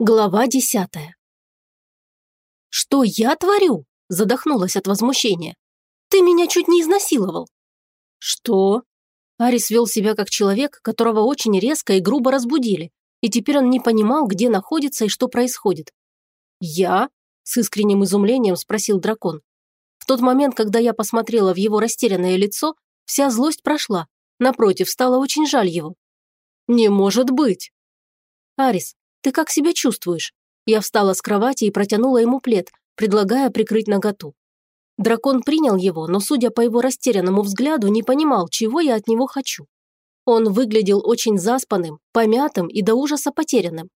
Глава десятая. «Что я творю?» – задохнулась от возмущения. «Ты меня чуть не изнасиловал». «Что?» Арис вел себя как человек, которого очень резко и грубо разбудили, и теперь он не понимал, где находится и что происходит. «Я?» – с искренним изумлением спросил дракон. В тот момент, когда я посмотрела в его растерянное лицо, вся злость прошла. Напротив, стало очень жаль его. «Не может быть!» «Арис, ты как себя чувствуешь?» Я встала с кровати и протянула ему плед, предлагая прикрыть наготу. Дракон принял его, но, судя по его растерянному взгляду, не понимал, чего я от него хочу. Он выглядел очень заспанным, помятым и до ужаса потерянным.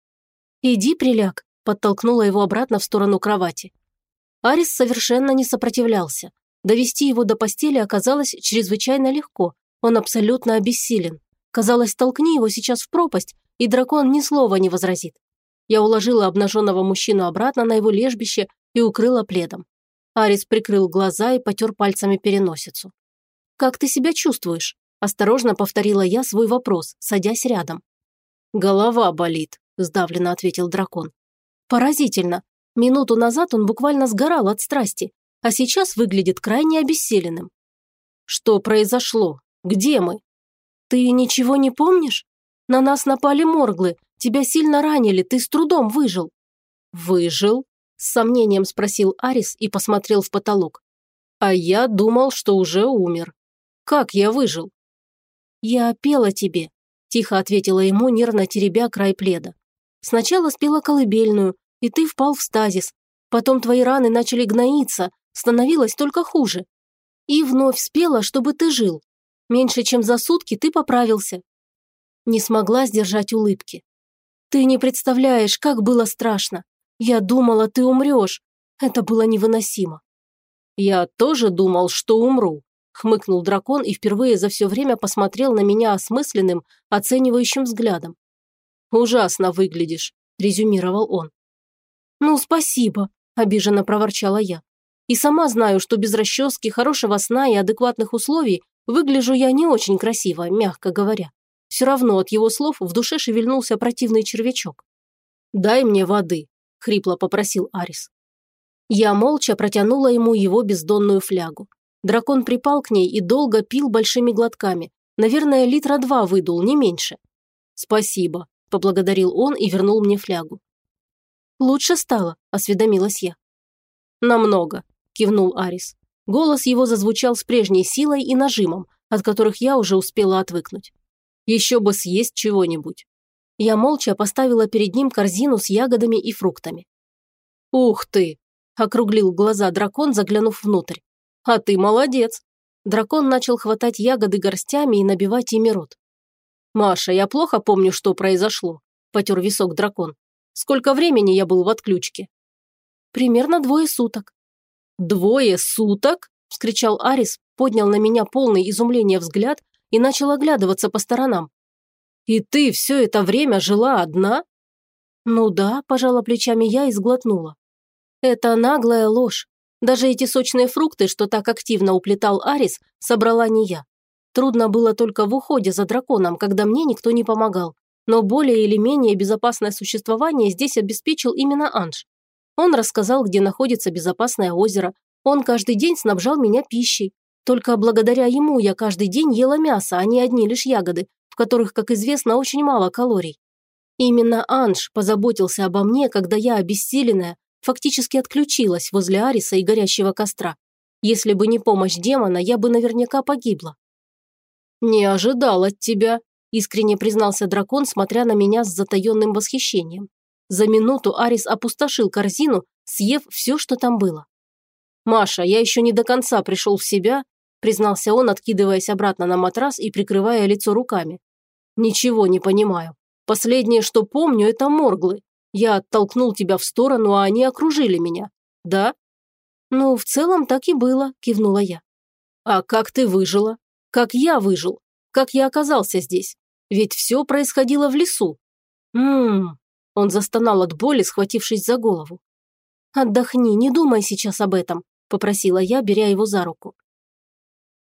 «Иди, приляг», – подтолкнула его обратно в сторону кровати. Арис совершенно не сопротивлялся. Довести его до постели оказалось чрезвычайно легко, он абсолютно обессилен. Казалось, толкни его сейчас в пропасть, и дракон ни слова не возразит. Я уложила обнаженного мужчину обратно на его лежбище и укрыла пледом. Арис прикрыл глаза и потер пальцами переносицу. «Как ты себя чувствуешь?» – осторожно повторила я свой вопрос, садясь рядом. «Голова болит», – сдавленно ответил дракон. «Поразительно. Минуту назад он буквально сгорал от страсти, а сейчас выглядит крайне обессиленным». «Что произошло? Где мы?» «Ты ничего не помнишь?» На нас напали морглы. Тебя сильно ранили, ты с трудом выжил». «Выжил?» – с сомнением спросил Арис и посмотрел в потолок. «А я думал, что уже умер. Как я выжил?» «Я пела тебе», – тихо ответила ему, нервно теребя край пледа. «Сначала спела колыбельную, и ты впал в стазис. Потом твои раны начали гноиться, становилось только хуже. И вновь спела, чтобы ты жил. Меньше чем за сутки ты поправился, не смогла сдержать улыбки. «Ты не представляешь, как было страшно. Я думала, ты умрешь. Это было невыносимо». «Я тоже думал, что умру», – хмыкнул дракон и впервые за все время посмотрел на меня осмысленным, оценивающим взглядом. «Ужасно выглядишь», – резюмировал он. «Ну, спасибо», – обиженно проворчала я. «И сама знаю, что без расчески, хорошего сна и адекватных условий выгляжу я не очень красиво, мягко говоря. Все равно от его слов в душе шевельнулся противный червячок. «Дай мне воды», – хрипло попросил Арис. Я молча протянула ему его бездонную флягу. Дракон припал к ней и долго пил большими глотками. Наверное, литра два выдул, не меньше. «Спасибо», – поблагодарил он и вернул мне флягу. «Лучше стало», – осведомилась я. «Намного», – кивнул Арис. Голос его зазвучал с прежней силой и нажимом, от которых я уже успела отвыкнуть. Еще бы съесть чего-нибудь. Я молча поставила перед ним корзину с ягодами и фруктами. «Ух ты!» – округлил глаза дракон, заглянув внутрь. «А ты молодец!» Дракон начал хватать ягоды горстями и набивать ими рот. «Маша, я плохо помню, что произошло», – потер висок дракон. «Сколько времени я был в отключке?» «Примерно двое суток». «Двое суток?» – вскричал Арис, поднял на меня полный изумления взгляд и начал оглядываться по сторонам. «И ты все это время жила одна?» «Ну да», – пожала плечами я и сглотнула. «Это наглая ложь. Даже эти сочные фрукты, что так активно уплетал Арис, собрала не я. Трудно было только в уходе за драконом, когда мне никто не помогал. Но более или менее безопасное существование здесь обеспечил именно Анж. Он рассказал, где находится безопасное озеро. Он каждый день снабжал меня пищей. Только благодаря ему я каждый день ела мясо, а не одни лишь ягоды, в которых, как известно, очень мало калорий. Именно Анж позаботился обо мне, когда я, обессиленная, фактически отключилась возле Ариса и горящего костра. Если бы не помощь демона, я бы наверняка погибла. «Не ожидал от тебя», – искренне признался дракон, смотря на меня с затаенным восхищением. За минуту Арис опустошил корзину, съев все, что там было. «Маша, я еще не до конца пришел в себя признался он, откидываясь обратно на матрас и прикрывая лицо руками. «Ничего не понимаю. Последнее, что помню, это морглы. Я оттолкнул тебя в сторону, а они окружили меня. Да?» «Ну, в целом так и было», – кивнула я. «А как ты выжила? Как я выжил? Как я оказался здесь? Ведь все происходило в лесу». «Ммм...» – он застонал от боли, схватившись за голову. «Отдохни, не думай сейчас об этом», – попросила я, беря его за руку.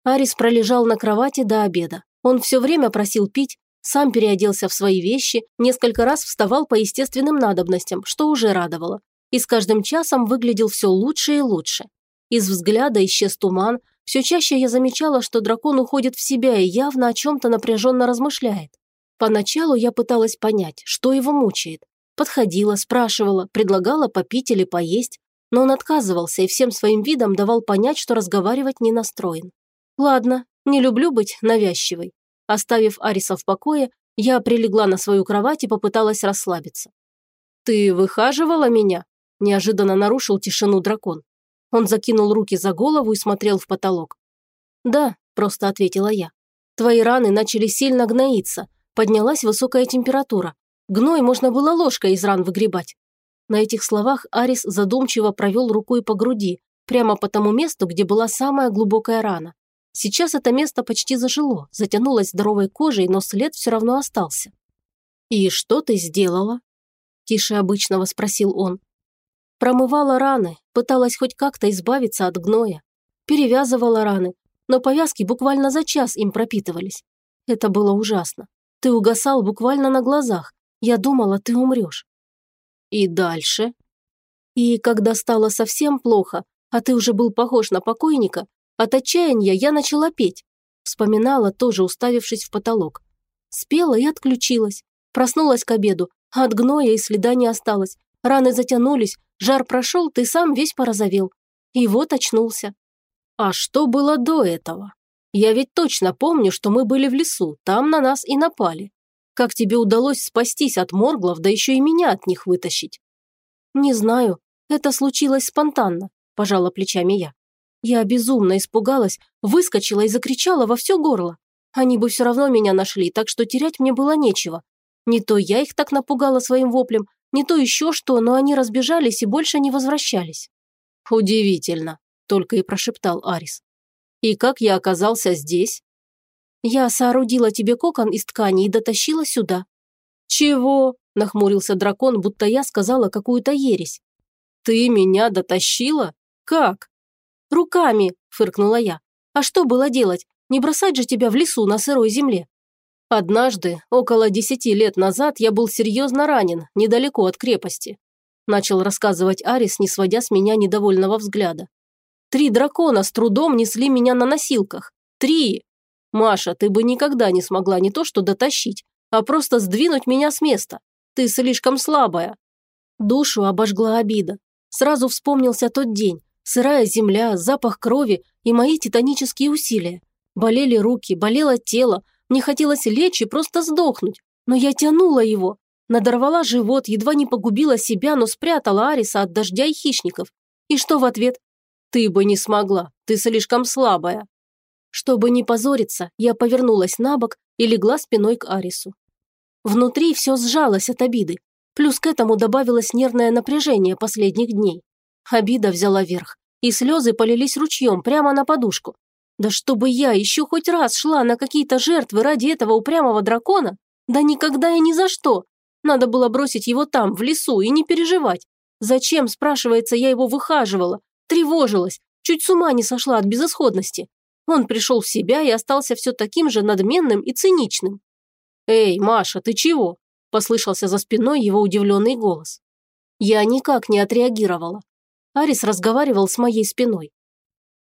Арис пролежал на кровати до обеда. Он все время просил пить, Сам переоделся в свои вещи, несколько раз вставал по естественным надобностям, что уже радовало. И с каждым часом выглядел все лучше и лучше. Из взгляда исчез туман, все чаще я замечала, что дракон уходит в себя и явно о чем-то напряженно размышляет. Поначалу я пыталась понять, что его мучает. Подходила, спрашивала, предлагала попить или поесть, но он отказывался и всем своим видом давал понять, что разговаривать не настроен. Ладно, не люблю быть навязчивой. Оставив Ариса в покое, я прилегла на свою кровать и попыталась расслабиться. «Ты выхаживала меня?» – неожиданно нарушил тишину дракон. Он закинул руки за голову и смотрел в потолок. «Да», – просто ответила я. «Твои раны начали сильно гноиться, поднялась высокая температура. Гной можно было ложкой из ран выгребать». На этих словах Арис задумчиво провел рукой по груди, прямо по тому месту, где была самая глубокая рана. Сейчас это место почти зажило, затянулось здоровой кожей, но след все равно остался. «И что ты сделала?» – тише обычного спросил он. Промывала раны, пыталась хоть как-то избавиться от гноя. Перевязывала раны, но повязки буквально за час им пропитывались. Это было ужасно. Ты угасал буквально на глазах. Я думала, ты умрешь. И дальше? И когда стало совсем плохо, а ты уже был похож на покойника, от отчаяния я начала петь. Вспоминала, тоже уставившись в потолок. Спела и отключилась. Проснулась к обеду, а от гноя и следа не осталось. Раны затянулись, жар прошел, ты сам весь порозовел. И вот очнулся. А что было до этого? Я ведь точно помню, что мы были в лесу, там на нас и напали. Как тебе удалось спастись от морглов, да еще и меня от них вытащить? Не знаю, это случилось спонтанно, пожала плечами я. Я безумно испугалась, выскочила и закричала во все горло. Они бы все равно меня нашли, так что терять мне было нечего. Не то я их так напугала своим воплем, не то еще что, но они разбежались и больше не возвращались. «Удивительно», – только и прошептал Арис. «И как я оказался здесь?» «Я соорудила тебе кокон из ткани и дотащила сюда». «Чего?» – нахмурился дракон, будто я сказала какую-то ересь. «Ты меня дотащила? Как?» «Руками», – фыркнула я. «А что было делать? Не бросать же тебя в лесу на сырой земле?» Однажды, около десяти лет назад, я был серьезно ранен, недалеко от крепости. Начал рассказывать Арис, не сводя с меня недовольного взгляда. Три дракона с трудом несли меня на носилках. Три! Маша, ты бы никогда не смогла не то что дотащить, а просто сдвинуть меня с места. Ты слишком слабая. Душу обожгла обида. Сразу вспомнился тот день. Сырая земля, запах крови и мои титанические усилия. Болели руки, болело тело, мне хотелось лечь и просто сдохнуть, но я тянула его. Надорвала живот, едва не погубила себя, но спрятала Ариса от дождя и хищников. И что в ответ? «Ты бы не смогла, ты слишком слабая». Чтобы не позориться, я повернулась на бок и легла спиной к Арису. Внутри все сжалось от обиды. Плюс к этому добавилось нервное напряжение последних дней. Обида взяла верх, и слезы полились ручьем прямо на подушку. Да чтобы я еще хоть раз шла на какие-то жертвы ради этого упрямого дракона? Да никогда и ни за что. Надо было бросить его там, в лесу, и не переживать. Зачем, спрашивается, я его выхаживала, тревожилась, чуть с ума не сошла от безысходности. Он пришел в себя и остался все таким же надменным и циничным. «Эй, Маша, ты чего?» – послышался за спиной его удивленный голос. Я никак не отреагировала. Арис разговаривал с моей спиной.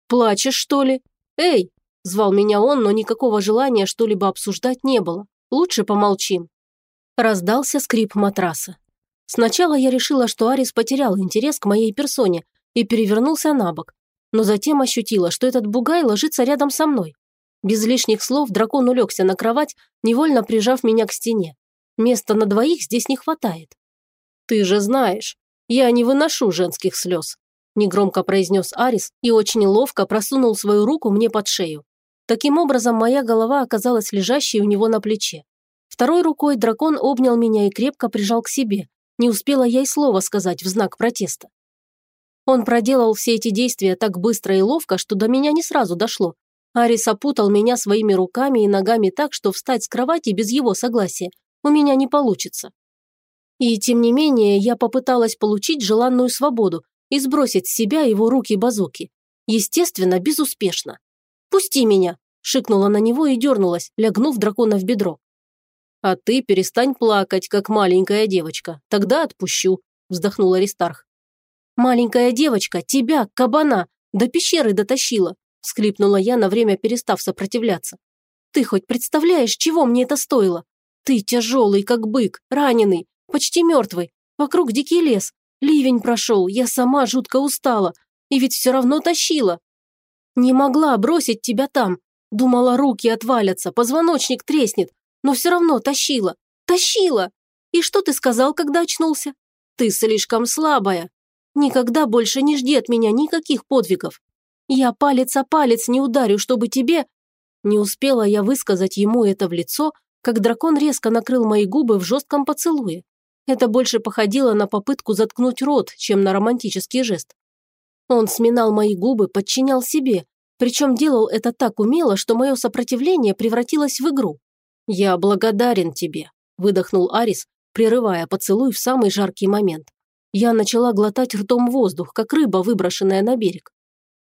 «Плачешь, что ли?» «Эй!» – звал меня он, но никакого желания что-либо обсуждать не было. Лучше помолчим. Раздался скрип матраса. Сначала я решила, что Арис потерял интерес к моей персоне и перевернулся на бок, но затем ощутила, что этот бугай ложится рядом со мной. Без лишних слов дракон улегся на кровать, невольно прижав меня к стене. Места на двоих здесь не хватает. «Ты же знаешь, я не выношу женских слез», негромко произнес Арис и очень ловко просунул свою руку мне под шею. Таким образом, моя голова оказалась лежащей у него на плече. Второй рукой дракон обнял меня и крепко прижал к себе. Не успела я и слова сказать в знак протеста. Он проделал все эти действия так быстро и ловко, что до меня не сразу дошло. Арис опутал меня своими руками и ногами так, что встать с кровати без его согласия у меня не получится. И тем не менее я попыталась получить желанную свободу, и сбросить с себя его руки-базуки. Естественно, безуспешно. «Пусти меня!» – шикнула на него и дернулась, лягнув дракона в бедро. «А ты перестань плакать, как маленькая девочка. Тогда отпущу», – вздохнул Аристарх. «Маленькая девочка тебя, кабана, до пещеры дотащила», – всхлипнула я, на время перестав сопротивляться. «Ты хоть представляешь, чего мне это стоило? Ты тяжелый, как бык, раненый, почти мертвый. Вокруг дикий лес. Ливень прошел, я сама жутко устала. И ведь все равно тащила. Не могла бросить тебя там. Думала, руки отвалятся, позвоночник треснет но все равно тащила. Тащила! И что ты сказал, когда очнулся? Ты слишком слабая. Никогда больше не жди от меня никаких подвигов. Я палец о палец не ударю, чтобы тебе...» Не успела я высказать ему это в лицо, как дракон резко накрыл мои губы в жестком поцелуе. Это больше походило на попытку заткнуть рот, чем на романтический жест. Он сминал мои губы, подчинял себе, причем делал это так умело, что мое сопротивление превратилось в игру. «Я благодарен тебе», – выдохнул Арис, прерывая поцелуй в самый жаркий момент. Я начала глотать ртом воздух, как рыба, выброшенная на берег.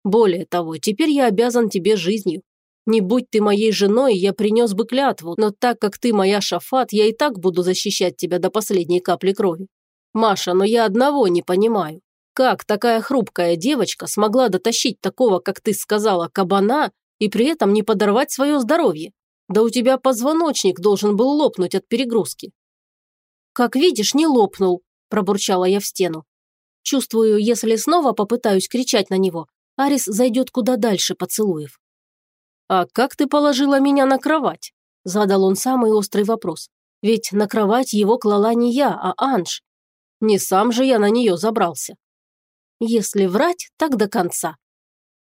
«Более того, теперь я обязан тебе жизнью. Не будь ты моей женой, я принес бы клятву, но так как ты моя шафат, я и так буду защищать тебя до последней капли крови. Маша, но я одного не понимаю. Как такая хрупкая девочка смогла дотащить такого, как ты сказала, кабана и при этом не подорвать свое здоровье? Да у тебя позвоночник должен был лопнуть от перегрузки». «Как видишь, не лопнул», – пробурчала я в стену. Чувствую, если снова попытаюсь кричать на него, Арис зайдет куда дальше поцелуев. «А как ты положила меня на кровать?» – задал он самый острый вопрос. «Ведь на кровать его клала не я, а Анж. Не сам же я на нее забрался». «Если врать, так до конца».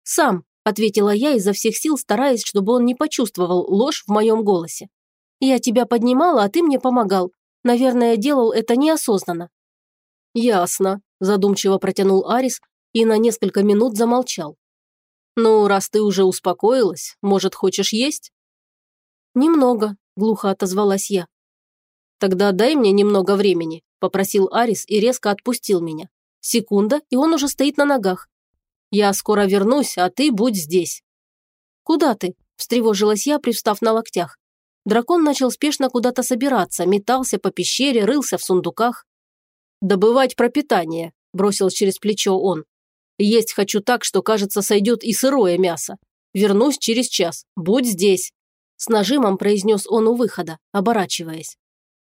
«Сам», ответила я изо всех сил, стараясь, чтобы он не почувствовал ложь в моем голосе. «Я тебя поднимала, а ты мне помогал. Наверное, делал это неосознанно». «Ясно», – задумчиво протянул Арис и на несколько минут замолчал. «Ну, раз ты уже успокоилась, может, хочешь есть?» «Немного», – глухо отозвалась я. «Тогда дай мне немного времени», – попросил Арис и резко отпустил меня. Секунда, и он уже стоит на ногах. Я скоро вернусь, а ты будь здесь». «Куда ты?» – встревожилась я, привстав на локтях. Дракон начал спешно куда-то собираться, метался по пещере, рылся в сундуках. «Добывать пропитание», – бросил через плечо он. «Есть хочу так, что, кажется, сойдет и сырое мясо. Вернусь через час. Будь здесь». С нажимом произнес он у выхода, оборачиваясь.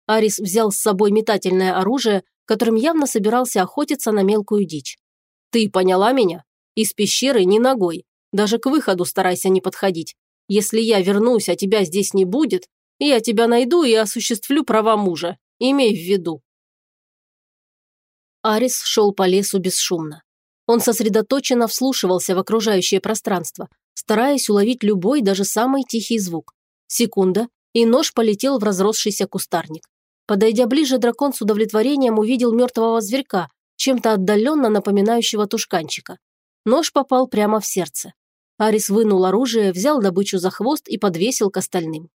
Арис взял с собой метательное оружие, которым явно собирался охотиться на мелкую дичь. «Ты поняла меня?» Из пещеры ни ногой. Даже к выходу старайся не подходить. Если я вернусь, а тебя здесь не будет, я тебя найду и осуществлю права мужа. Имей в виду». Арис шел по лесу бесшумно. Он сосредоточенно вслушивался в окружающее пространство, стараясь уловить любой, даже самый тихий звук. Секунда, и нож полетел в разросшийся кустарник. Подойдя ближе, дракон с удовлетворением увидел мертвого зверька, чем-то отдаленно напоминающего тушканчика. Нож попал прямо в сердце. Арис вынул оружие, взял добычу за хвост и подвесил к остальным.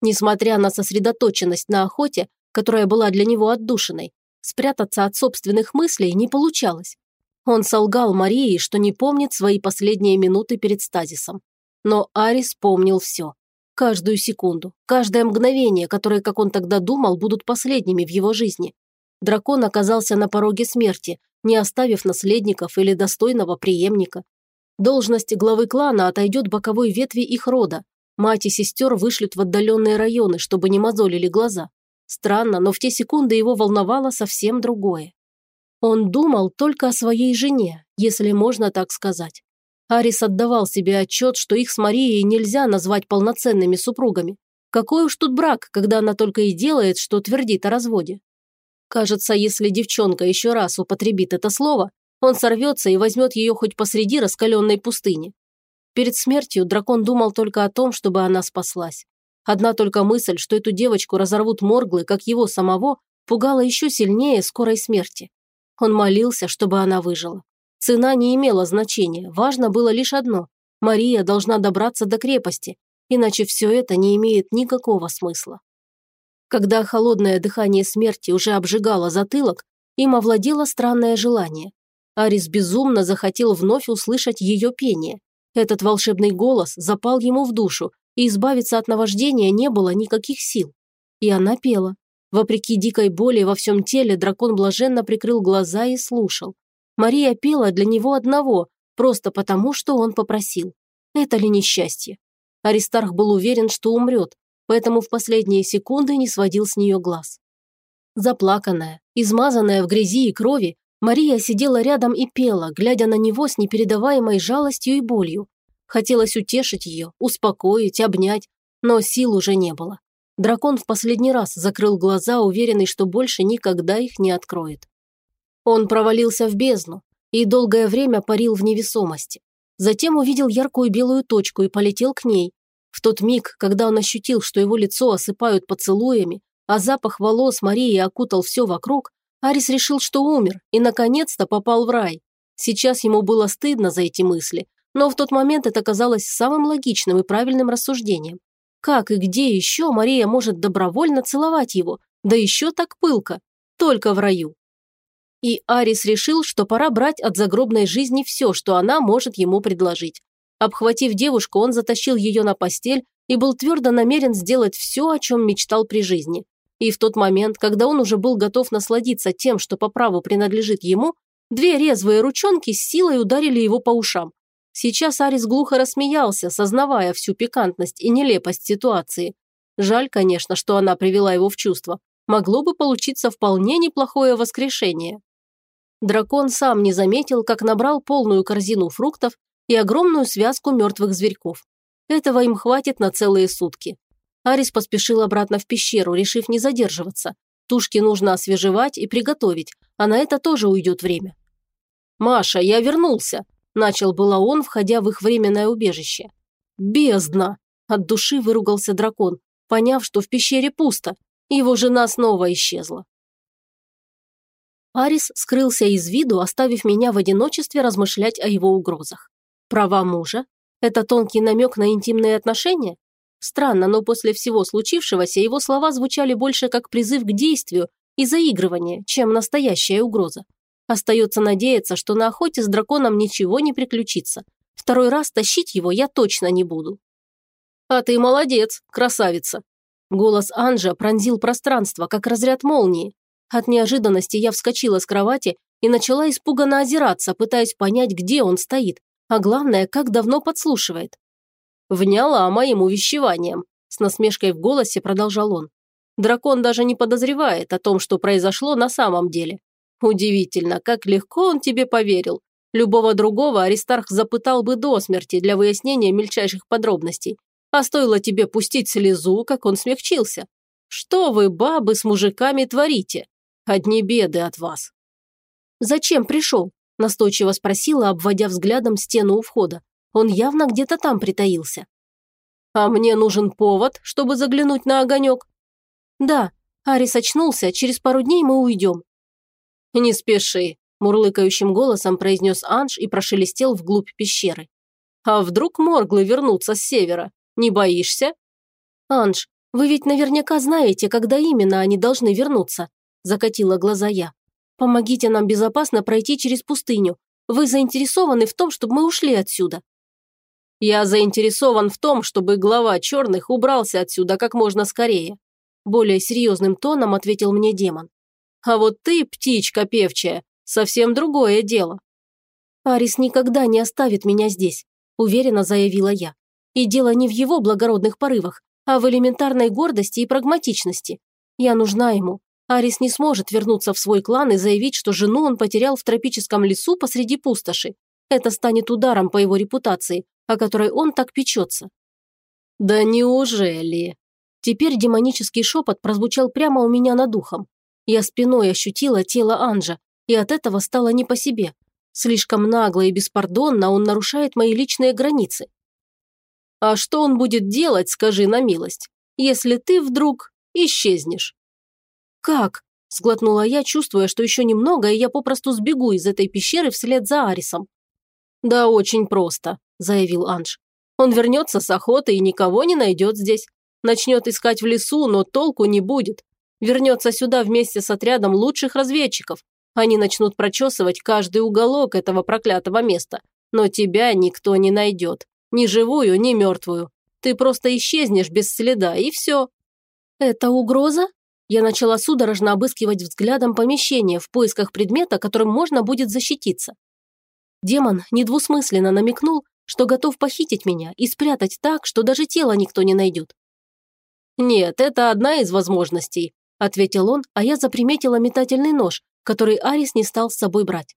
Несмотря на сосредоточенность на охоте, которая была для него отдушиной, спрятаться от собственных мыслей не получалось. Он солгал Марии, что не помнит свои последние минуты перед стазисом. Но Арис помнил все. Каждую секунду, каждое мгновение, которые, как он тогда думал, будут последними в его жизни. Дракон оказался на пороге смерти, не оставив наследников или достойного преемника. Должность главы клана отойдет боковой ветви их рода. Мать и сестер вышлют в отдаленные районы, чтобы не мозолили глаза. Странно, но в те секунды его волновало совсем другое. Он думал только о своей жене, если можно так сказать. Арис отдавал себе отчет, что их с Марией нельзя назвать полноценными супругами. Какой уж тут брак, когда она только и делает, что твердит о разводе. Кажется, если девчонка еще раз употребит это слово, он сорвется и возьмет ее хоть посреди раскаленной пустыни. Перед смертью дракон думал только о том, чтобы она спаслась. Одна только мысль, что эту девочку разорвут морглы, как его самого, пугала еще сильнее скорой смерти. Он молился, чтобы она выжила. Цена не имела значения, важно было лишь одно – Мария должна добраться до крепости, иначе все это не имеет никакого смысла. Когда холодное дыхание смерти уже обжигало затылок, им овладело странное желание. Арис безумно захотел вновь услышать ее пение. Этот волшебный голос запал ему в душу, и избавиться от наваждения не было никаких сил. И она пела. Вопреки дикой боли во всем теле, дракон блаженно прикрыл глаза и слушал. Мария пела для него одного, просто потому, что он попросил. Это ли несчастье? Аристарх был уверен, что умрет, поэтому в последние секунды не сводил с нее глаз. Заплаканная, измазанная в грязи и крови, Мария сидела рядом и пела, глядя на него с непередаваемой жалостью и болью. Хотелось утешить ее, успокоить, обнять, но сил уже не было. Дракон в последний раз закрыл глаза, уверенный, что больше никогда их не откроет. Он провалился в бездну и долгое время парил в невесомости. Затем увидел яркую белую точку и полетел к ней. В тот миг, когда он ощутил, что его лицо осыпают поцелуями, а запах волос Марии окутал все вокруг, Арис решил, что умер и, наконец-то, попал в рай. Сейчас ему было стыдно за эти мысли, но в тот момент это казалось самым логичным и правильным рассуждением. Как и где еще Мария может добровольно целовать его, да еще так пылко, только в раю. И Арис решил, что пора брать от загробной жизни все, что она может ему предложить. Обхватив девушку, он затащил ее на постель и был твердо намерен сделать все, о чем мечтал при жизни. И в тот момент, когда он уже был готов насладиться тем, что по праву принадлежит ему, две резвые ручонки с силой ударили его по ушам. Сейчас Арис глухо рассмеялся, сознавая всю пикантность и нелепость ситуации. Жаль, конечно, что она привела его в чувство. Могло бы получиться вполне неплохое воскрешение. Дракон сам не заметил, как набрал полную корзину фруктов и огромную связку мертвых зверьков. Этого им хватит на целые сутки. Арис поспешил обратно в пещеру, решив не задерживаться. Тушки нужно освежевать и приготовить, а на это тоже уйдет время. «Маша, я вернулся!» – начал было он, входя в их временное убежище. «Бездна!» – от души выругался дракон, поняв, что в пещере пусто. Его жена снова исчезла. Арис скрылся из виду, оставив меня в одиночестве размышлять о его угрозах. Права мужа? Это тонкий намек на интимные отношения? Странно, но после всего случившегося его слова звучали больше как призыв к действию и заигрывание, чем настоящая угроза. Остается надеяться, что на охоте с драконом ничего не приключится. Второй раз тащить его я точно не буду. «А ты молодец, красавица!» Голос Анжа пронзил пространство, как разряд молнии. От неожиданности я вскочила с кровати и начала испуганно озираться, пытаясь понять, где он стоит, а главное, как давно подслушивает. Вняла моим увещеванием. С насмешкой в голосе продолжал он. Дракон даже не подозревает о том, что произошло на самом деле. Удивительно, как легко он тебе поверил. Любого другого Аристарх запытал бы до смерти для выяснения мельчайших подробностей. А стоило тебе пустить слезу, как он смягчился. Что вы, бабы, с мужиками творите? Одни беды от вас. Зачем пришел? Настойчиво спросила, обводя взглядом стену у входа. Он явно где-то там притаился. «А мне нужен повод, чтобы заглянуть на огонек?» «Да, Арис очнулся, через пару дней мы уйдем». «Не спеши», – мурлыкающим голосом произнес Анж и прошелестел вглубь пещеры. «А вдруг морглы вернутся с севера? Не боишься?» «Анж, вы ведь наверняка знаете, когда именно они должны вернуться», – закатила глаза я. «Помогите нам безопасно пройти через пустыню. Вы заинтересованы в том, чтобы мы ушли отсюда». Я заинтересован в том, чтобы глава черных убрался отсюда как можно скорее. Более серьезным тоном ответил мне демон. А вот ты, птичка певчая, совсем другое дело. Арис никогда не оставит меня здесь, уверенно заявила я. И дело не в его благородных порывах, а в элементарной гордости и прагматичности. Я нужна ему. Арис не сможет вернуться в свой клан и заявить, что жену он потерял в тропическом лесу посреди пустоши. Это станет ударом по его репутации, о которой он так печется. «Да неужели?» Теперь демонический шепот прозвучал прямо у меня над ухом. Я спиной ощутила тело Анжа, и от этого стало не по себе. Слишком нагло и беспардонно он нарушает мои личные границы. «А что он будет делать, скажи на милость, если ты вдруг исчезнешь?» «Как?» – сглотнула я, чувствуя, что еще немного, и я попросту сбегу из этой пещеры вслед за Арисом. «Да очень просто», – заявил Анж. «Он вернется с охоты и никого не найдет здесь. Начнет искать в лесу, но толку не будет. Вернется сюда вместе с отрядом лучших разведчиков. Они начнут прочесывать каждый уголок этого проклятого места. Но тебя никто не найдет. Ни живую, ни мертвую. Ты просто исчезнешь без следа, и все». Это угроза? Я начала судорожно обыскивать взглядом помещение в поисках предмета, которым можно будет защититься. Демон недвусмысленно намекнул, что готов похитить меня и спрятать так, что даже тело никто не найдет. «Нет, это одна из возможностей», – ответил он, а я заприметила метательный нож, который Арис не стал с собой брать.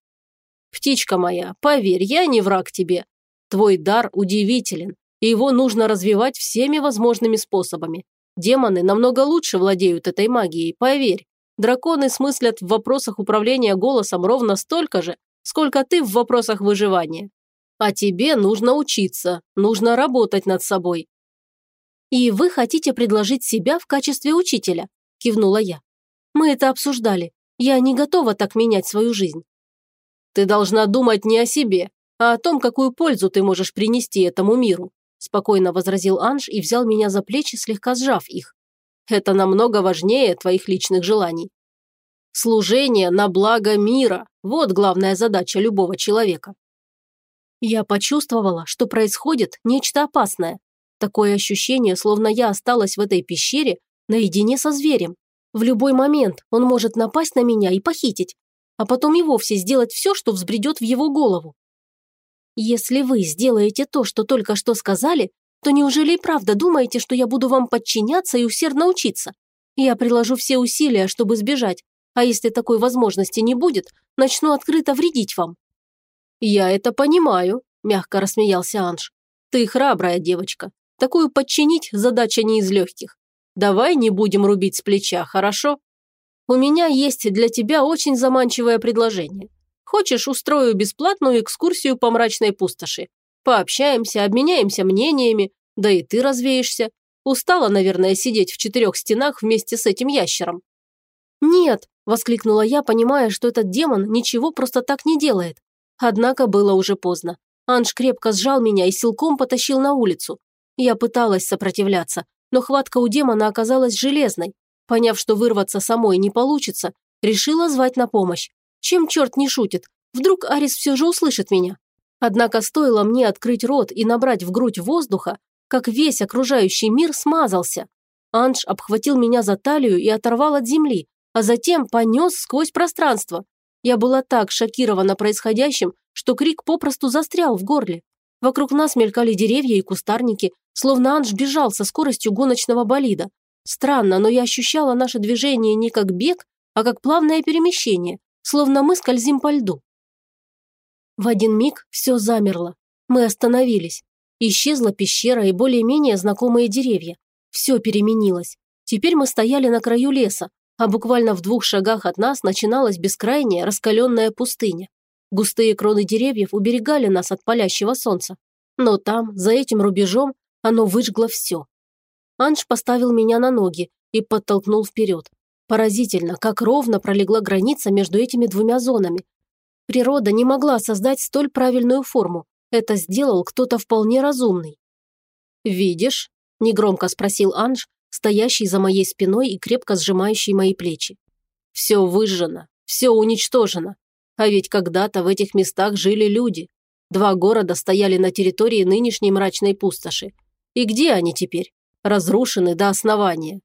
«Птичка моя, поверь, я не враг тебе. Твой дар удивителен, и его нужно развивать всеми возможными способами. Демоны намного лучше владеют этой магией, поверь. Драконы смыслят в вопросах управления голосом ровно столько же, сколько ты в вопросах выживания. А тебе нужно учиться, нужно работать над собой. «И вы хотите предложить себя в качестве учителя?» – кивнула я. «Мы это обсуждали. Я не готова так менять свою жизнь». «Ты должна думать не о себе, а о том, какую пользу ты можешь принести этому миру», – спокойно возразил Анж и взял меня за плечи, слегка сжав их. «Это намного важнее твоих личных желаний. Служение на благо мира – вот главная задача любого человека». Я почувствовала, что происходит нечто опасное, Такое ощущение, словно я осталась в этой пещере наедине со зверем. В любой момент он может напасть на меня и похитить, а потом и вовсе сделать все, что взбредет в его голову. Если вы сделаете то, что только что сказали, то неужели и правда думаете, что я буду вам подчиняться и усердно учиться? Я приложу все усилия, чтобы сбежать, а если такой возможности не будет, начну открыто вредить вам». «Я это понимаю», – мягко рассмеялся Анж. «Ты храбрая девочка. Такую подчинить задача не из легких. Давай не будем рубить с плеча, хорошо? У меня есть для тебя очень заманчивое предложение. Хочешь, устрою бесплатную экскурсию по мрачной пустоши? Пообщаемся, обменяемся мнениями, да и ты развеешься. Устала, наверное, сидеть в четырех стенах вместе с этим ящером. «Нет», – воскликнула я, понимая, что этот демон ничего просто так не делает. Однако было уже поздно. Анж крепко сжал меня и силком потащил на улицу. Я пыталась сопротивляться, но хватка у демона оказалась железной. Поняв, что вырваться самой не получится, решила звать на помощь. Чем черт не шутит? Вдруг Арис все же услышит меня? Однако стоило мне открыть рот и набрать в грудь воздуха, как весь окружающий мир смазался. Анж обхватил меня за талию и оторвал от земли, а затем понес сквозь пространство. Я была так шокирована происходящим, что крик попросту застрял в горле. Вокруг нас мелькали деревья и кустарники, словно Анж бежал со скоростью гоночного болида. Странно, но я ощущала наше движение не как бег, а как плавное перемещение, словно мы скользим по льду. В один миг все замерло. Мы остановились. Исчезла пещера и более-менее знакомые деревья. Все переменилось. Теперь мы стояли на краю леса, а буквально в двух шагах от нас начиналась бескрайняя раскаленная пустыня. Густые кроны деревьев уберегали нас от палящего солнца. Но там, за этим рубежом, оно выжгло все. Анж поставил меня на ноги и подтолкнул вперед. Поразительно, как ровно пролегла граница между этими двумя зонами. Природа не могла создать столь правильную форму. Это сделал кто-то вполне разумный. «Видишь?» – негромко спросил Анж, стоящий за моей спиной и крепко сжимающий мои плечи. «Все выжжено, все уничтожено. А ведь когда-то в этих местах жили люди. Два города стояли на территории нынешней мрачной пустоши. И где они теперь? Разрушены до основания.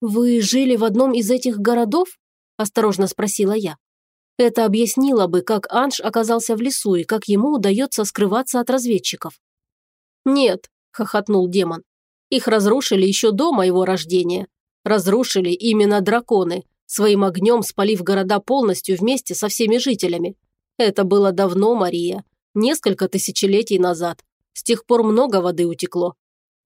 «Вы жили в одном из этих городов?» – осторожно спросила я. Это объяснило бы, как Анж оказался в лесу и как ему удается скрываться от разведчиков. «Нет», – хохотнул демон. «Их разрушили еще до моего рождения. Разрушили именно драконы, своим огнем спалив города полностью вместе со всеми жителями. Это было давно, Мария, несколько тысячелетий назад. С тех пор много воды утекло.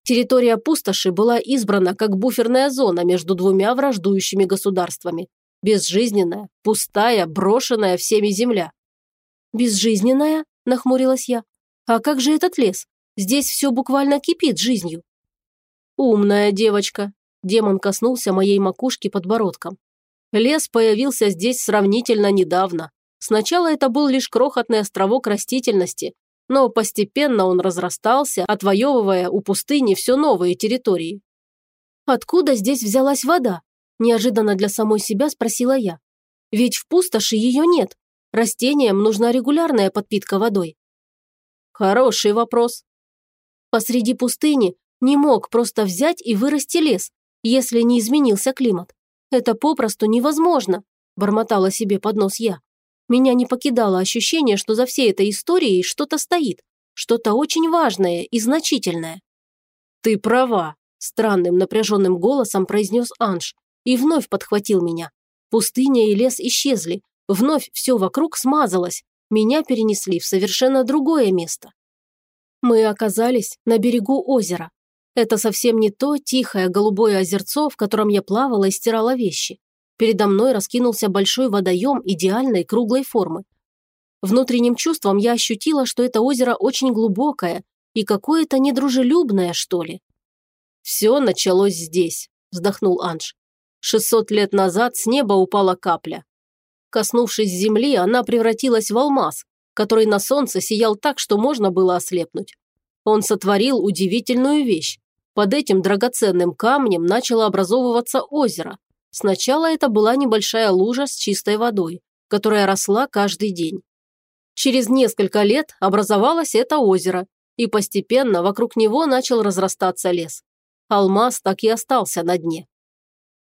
Территория пустоши была избрана как буферная зона между двумя враждующими государствами. Безжизненная, пустая, брошенная всеми земля. «Безжизненная?» – нахмурилась я. «А как же этот лес? Здесь все буквально кипит жизнью». «Умная девочка», – демон коснулся моей макушки подбородком. Лес появился здесь сравнительно недавно. Сначала это был лишь крохотный островок растительности, но постепенно он разрастался, отвоевывая у пустыни все новые территории. «Откуда здесь взялась вода?» – неожиданно для самой себя спросила я. «Ведь в пустоши ее нет. Растениям нужна регулярная подпитка водой». «Хороший вопрос». Посреди пустыни не мог просто взять и вырасти лес. если не изменился климат. Это попросту невозможно, бормотала себе под нос я. Меня не покидало ощущение, что за всей этой историей что-то стоит, что-то очень важное и значительное. «Ты права», – странным напряженным голосом произнес Анж и вновь подхватил меня. Пустыня и лес исчезли, вновь все вокруг смазалось, меня перенесли в совершенно другое место. Мы оказались на берегу озера. Это совсем не то тихое голубое озерцо, в котором я плавала и стирала вещи. Передо мной раскинулся большой водоем идеальной круглой формы. Внутренним чувством я ощутила, что это озеро очень глубокое и какое-то недружелюбное, что ли. «Все началось здесь», – вздохнул Анж. «Шестьсот лет назад с неба упала капля. Коснувшись земли, она превратилась в алмаз, который на солнце сиял так, что можно было ослепнуть. Он сотворил удивительную вещь. Под этим драгоценным камнем начало образовываться озеро. Сначала это была небольшая лужа с чистой водой, которая росла каждый день. Через несколько лет образовалось это озеро, и постепенно вокруг него начал разрастаться лес. Алмаз так и остался на дне.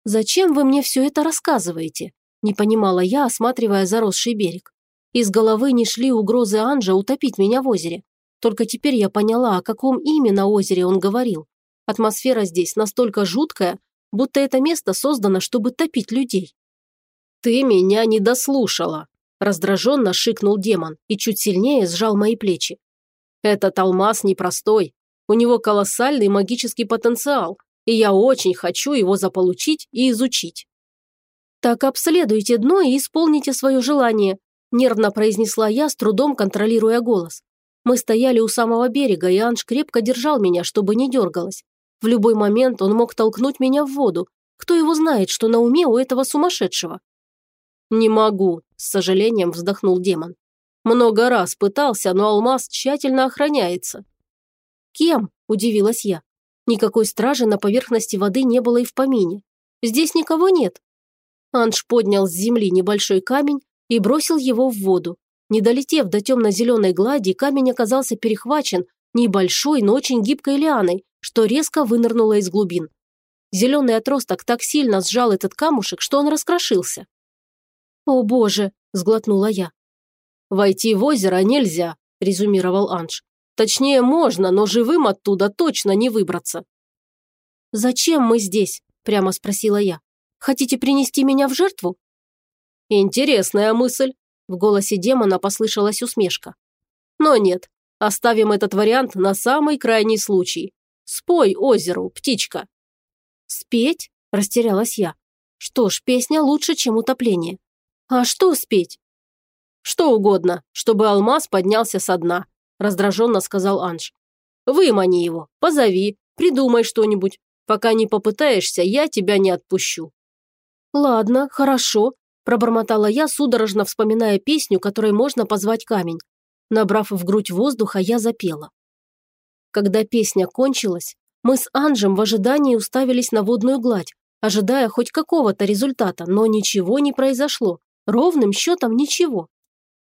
«Зачем вы мне все это рассказываете?» – не понимала я, осматривая заросший берег. Из головы не шли угрозы Анжа утопить меня в озере. Только теперь я поняла, о каком именно озере он говорил. Атмосфера здесь настолько жуткая, будто это место создано, чтобы топить людей. «Ты меня не дослушала!» – раздраженно шикнул демон и чуть сильнее сжал мои плечи. «Этот алмаз непростой. У него колоссальный магический потенциал, и я очень хочу его заполучить и изучить». «Так обследуйте дно и исполните свое желание», – нервно произнесла я, с трудом контролируя голос. Мы стояли у самого берега, и Анж крепко держал меня, чтобы не дергалась. В любой момент он мог толкнуть меня в воду. Кто его знает, что на уме у этого сумасшедшего? «Не могу», – с сожалением вздохнул демон. «Много раз пытался, но алмаз тщательно охраняется». «Кем?» – удивилась я. Никакой стражи на поверхности воды не было и в помине. Здесь никого нет. Анж поднял с земли небольшой камень и бросил его в воду. Не долетев до темно-зеленой глади, камень оказался перехвачен небольшой, но очень гибкой лианой, что резко вынырнула из глубин. Зеленый отросток так сильно сжал этот камушек, что он раскрошился. «О боже!» – сглотнула я. «Войти в озеро нельзя», – резюмировал Анж. «Точнее, можно, но живым оттуда точно не выбраться». «Зачем мы здесь?» – прямо спросила я. «Хотите принести меня в жертву?» «Интересная мысль», в голосе демона послышалась усмешка. Но нет, оставим этот вариант на самый крайний случай. Спой озеру, птичка. Спеть? Растерялась я. Что ж, песня лучше, чем утопление. А что спеть? Что угодно, чтобы алмаз поднялся со дна, раздраженно сказал Анж. Вымани его, позови, придумай что-нибудь. Пока не попытаешься, я тебя не отпущу. Ладно, хорошо, Пробормотала я, судорожно вспоминая песню, которой можно позвать камень. Набрав в грудь воздуха, я запела. Когда песня кончилась, мы с Анжем в ожидании уставились на водную гладь, ожидая хоть какого-то результата, но ничего не произошло. Ровным счетом ничего.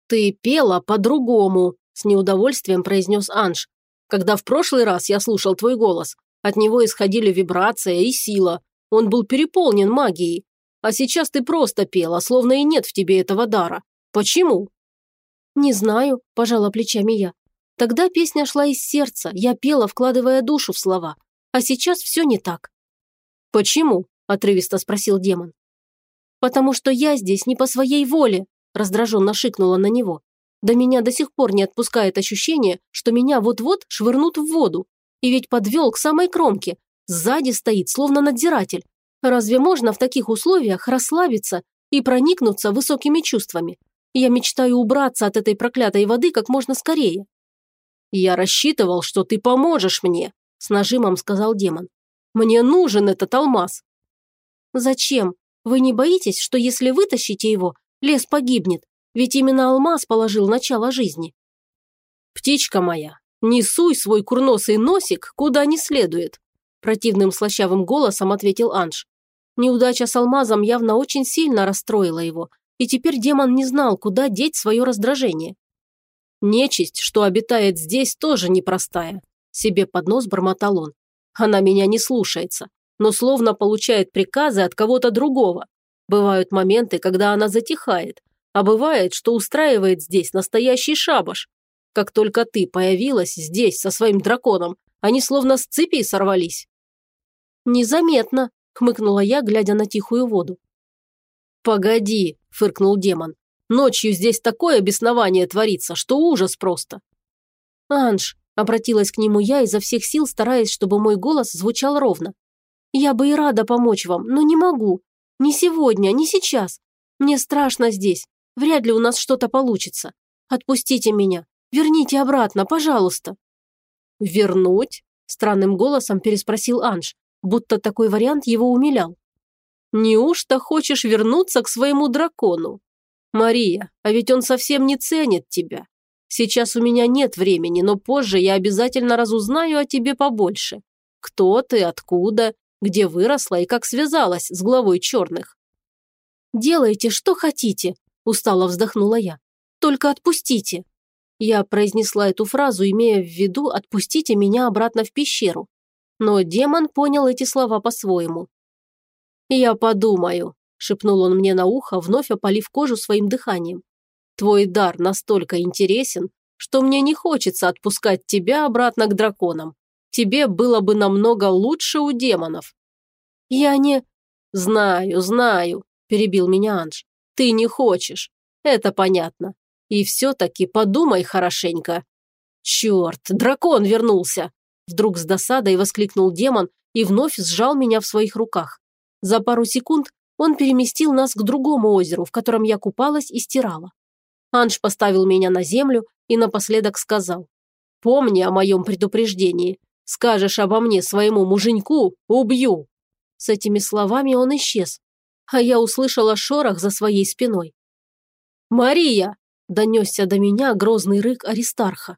«Ты пела по-другому», – с неудовольствием произнес Анж. «Когда в прошлый раз я слушал твой голос, от него исходили вибрация и сила. Он был переполнен магией. А сейчас ты просто пела, словно и нет в тебе этого дара. Почему?» «Не знаю», – пожала плечами я. «Тогда песня шла из сердца, я пела, вкладывая душу в слова. А сейчас все не так». «Почему?» – отрывисто спросил демон. «Потому что я здесь не по своей воле», – раздраженно шикнула на него. «Да меня до сих пор не отпускает ощущение, что меня вот-вот швырнут в воду. И ведь подвел к самой кромке. Сзади стоит, словно надзиратель. Разве можно в таких условиях расслабиться и проникнуться высокими чувствами? Я мечтаю убраться от этой проклятой воды как можно скорее. «Я рассчитывал, что ты поможешь мне», – с нажимом сказал демон. «Мне нужен этот алмаз». «Зачем? Вы не боитесь, что если вытащите его, лес погибнет? Ведь именно алмаз положил начало жизни». «Птичка моя, не суй свой курносый носик куда не следует», противным слащавым голосом ответил Анж. Неудача с алмазом явно очень сильно расстроила его, и теперь демон не знал, куда деть свое раздражение. «Нечисть, что обитает здесь, тоже непростая», – себе под нос бормотал он. «Она меня не слушается. но словно получает приказы от кого-то другого. Бывают моменты, когда она затихает, а бывает, что устраивает здесь настоящий шабаш. Как только ты появилась здесь со своим драконом, они словно с цепи сорвались. «Незаметно», – хмыкнула я, глядя на тихую воду. «Погоди», – фыркнул демон. «Ночью здесь такое беснование творится, что ужас просто». «Анж», – обратилась к нему я изо всех сил, стараясь, чтобы мой голос звучал ровно. «Я бы и рада помочь вам, но не могу. Не сегодня, не сейчас. Мне страшно здесь. Вряд ли у нас что-то получится. Отпустите меня. Верните обратно, пожалуйста». «Вернуть?» – странным голосом переспросил Анж, будто такой вариант его умилял. «Неужто хочешь вернуться к своему дракону? Мария, а ведь он совсем не ценит тебя. Сейчас у меня нет времени, но позже я обязательно разузнаю о тебе побольше. Кто ты, откуда, где выросла и как связалась с главой черных». «Делайте, что хотите», – устало вздохнула я. «Только отпустите». Я произнесла эту фразу, имея в виду «отпустите меня обратно в пещеру». Но демон понял эти слова по-своему. «Я подумаю», – шепнул он мне на ухо, вновь опалив кожу своим дыханием. «Твой дар настолько интересен, что мне не хочется отпускать тебя обратно к драконам. Тебе было бы намного лучше у демонов». «Я не...» «Знаю, знаю», – перебил меня Анж. «Ты не хочешь. Это понятно. И все-таки подумай хорошенько». «Черт, дракон вернулся!» Вдруг с досадой воскликнул демон и вновь сжал меня в своих руках. За пару секунд он переместил нас к другому озеру, в котором я купалась и стирала. Анж поставил меня на землю и напоследок сказал. «Помни о моем предупреждении. Скажешь обо мне своему муженьку – убью!» С этими словами он исчез, а я услышала шорох за своей спиной. «Мария!» – донесся до меня грозный рык Аристарха.